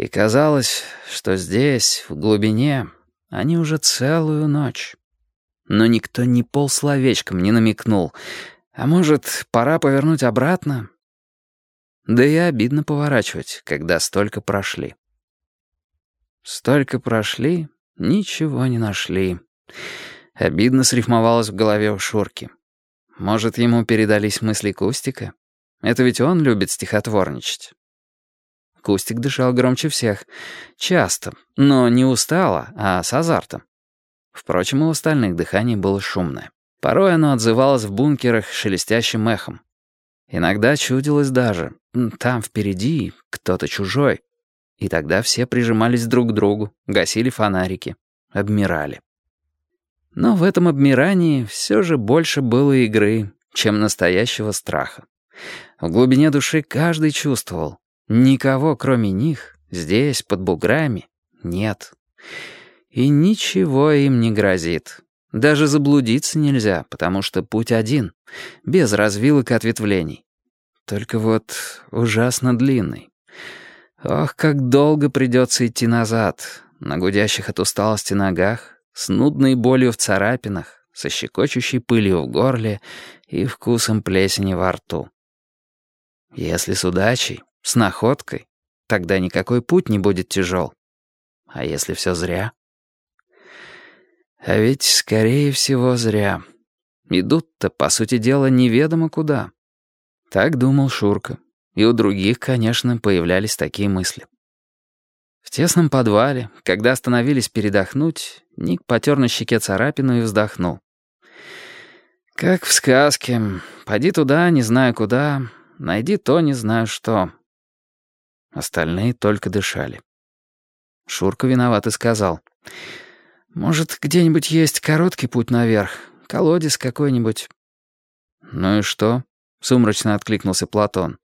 И казалось, что здесь, в глубине, они уже целую ночь. Но никто ни полсловечком не намекнул. А может, пора повернуть обратно? Да и обидно поворачивать, когда столько прошли. Столько прошли, ничего не нашли. Обидно срифмовалось в голове у Шурки. Может, ему передались мысли Кустика? Это ведь он любит стихотворничать. Кустик дышал громче всех. Часто, но не устало, а с азартом. Впрочем, у остальных дыхание было шумное. Порой оно отзывалось в бункерах шелестящим эхом. Иногда чудилось даже, там впереди кто-то чужой. И тогда все прижимались друг к другу, гасили фонарики, обмирали. Но в этом обмирании все же больше было игры, чем настоящего страха. В глубине души каждый чувствовал, Никого, кроме них, здесь, под буграми, нет. И ничего им не грозит. Даже заблудиться нельзя, потому что путь один, без развилок и ответвлений. Только вот ужасно длинный. Ох, как долго придется идти назад, на гудящих от усталости ногах, с нудной болью в царапинах, со щекочущей пылью в горле и вкусом плесени во рту. Если с удачей, с находкой? Тогда никакой путь не будет тяжел. А если все зря? А ведь, скорее всего, зря. Идут-то, по сути дела, неведомо куда. Так думал Шурка. И у других, конечно, появлялись такие мысли. В тесном подвале, когда остановились передохнуть, Ник потер на щеке царапину и вздохнул. «Как в сказке. Пойди туда, не знаю куда, найди то, не знаю что». Остальные только дышали. Шурка виноват и сказал. «Может, где-нибудь есть короткий путь наверх? Колодец какой-нибудь?» «Ну и что?» — сумрачно откликнулся Платон.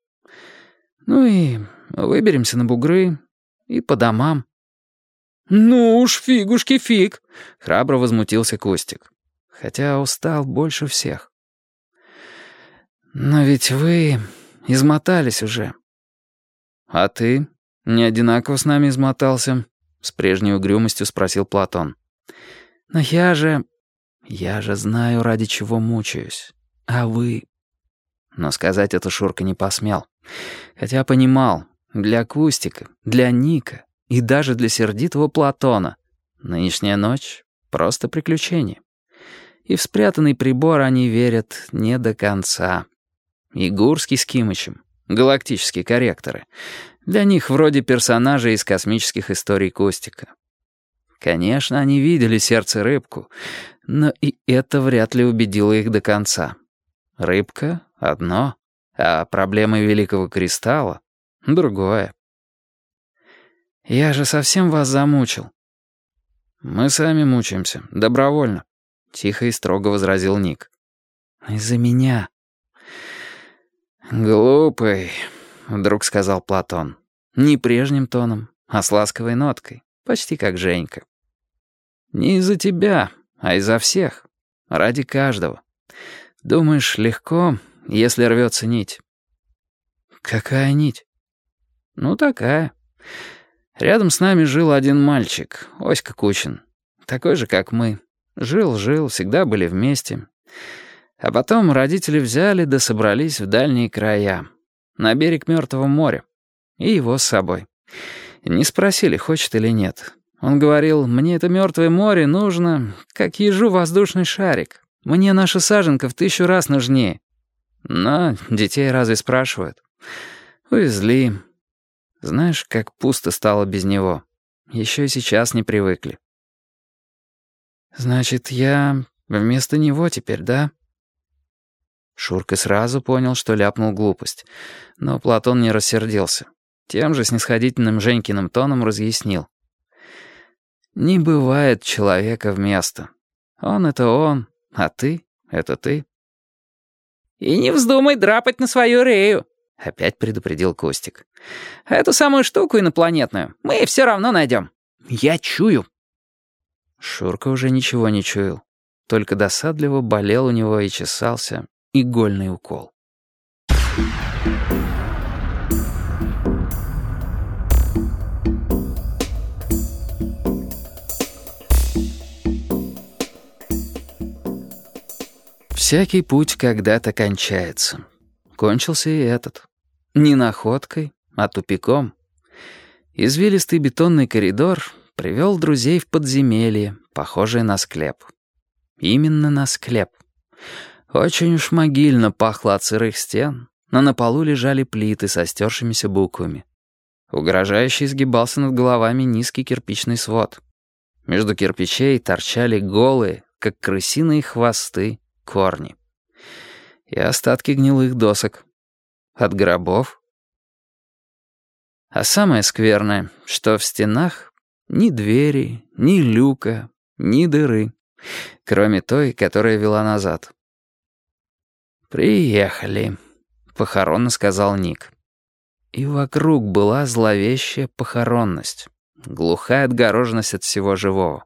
«Ну и выберемся на бугры и по домам». «Ну уж, фигушки фиг!» — храбро возмутился Костик. Хотя устал больше всех. «Но ведь вы измотались уже», «А ты? Не одинаково с нами измотался?» — с прежней угрюмостью спросил Платон. «Но я же... я же знаю, ради чего мучаюсь. А вы...» Но сказать это Шурка не посмел. Хотя понимал, для Кустика, для Ника и даже для сердитого Платона нынешняя ночь — просто приключение. И в спрятанный прибор они верят не до конца. И Гурский с Кимычем галактические корректоры. Для них вроде персонажей из космических историй Костика. Конечно, они видели сердце рыбку, но и это вряд ли убедило их до конца. Рыбка — одно, а проблемы Великого Кристалла — другое. «Я же совсем вас замучил». «Мы сами мучаемся, добровольно», — тихо и строго возразил Ник. «Из-за меня», «Глупый», — вдруг сказал Платон. Не прежним тоном, а с ласковой ноткой, почти как Женька. «Не из-за тебя, а из-за всех. Ради каждого. Думаешь, легко, если рвется нить?» «Какая нить?» «Ну, такая. Рядом с нами жил один мальчик, Оська Кучин. Такой же, как мы. Жил-жил, всегда были вместе. А потом родители взяли да собрались в дальние края, на берег Мертвого моря, и его с собой. Не спросили, хочет или нет. Он говорил, мне это Мертвое море нужно, как ежу воздушный шарик. Мне наша саженка в тысячу раз нужнее. Но детей разве спрашивают? Увезли. Знаешь, как пусто стало без него. Еще и сейчас не привыкли. Значит, я вместо него теперь, да? Шурка сразу понял, что ляпнул глупость. Но Платон не рассердился. Тем же снисходительным Женькиным тоном разъяснил. «Не бывает человека вместо. Он — это он, а ты — это ты». «И не вздумай драпать на свою рею», — опять предупредил Костик. «Эту самую штуку инопланетную мы все равно найдем. Я чую». Шурка уже ничего не чуял. Только досадливо болел у него и чесался, игольный укол. Всякий путь когда-то кончается. Кончился и этот. Не находкой, а тупиком. Извилистый бетонный коридор привел друзей в подземелье, похожее на склеп. Именно на склеп. Очень уж могильно пахло от сырых стен, но на полу лежали плиты со стершимися буквами. Угрожающе изгибался над головами низкий кирпичный свод. Между кирпичей торчали голые, как крысиные хвосты, корни. И остатки гнилых досок. От гробов. А самое скверное, что в стенах ни двери, ни люка, ни дыры, кроме той, которая вела назад. «Приехали», — похоронно сказал Ник. И вокруг была зловещая похоронность, глухая отгороженность от всего живого.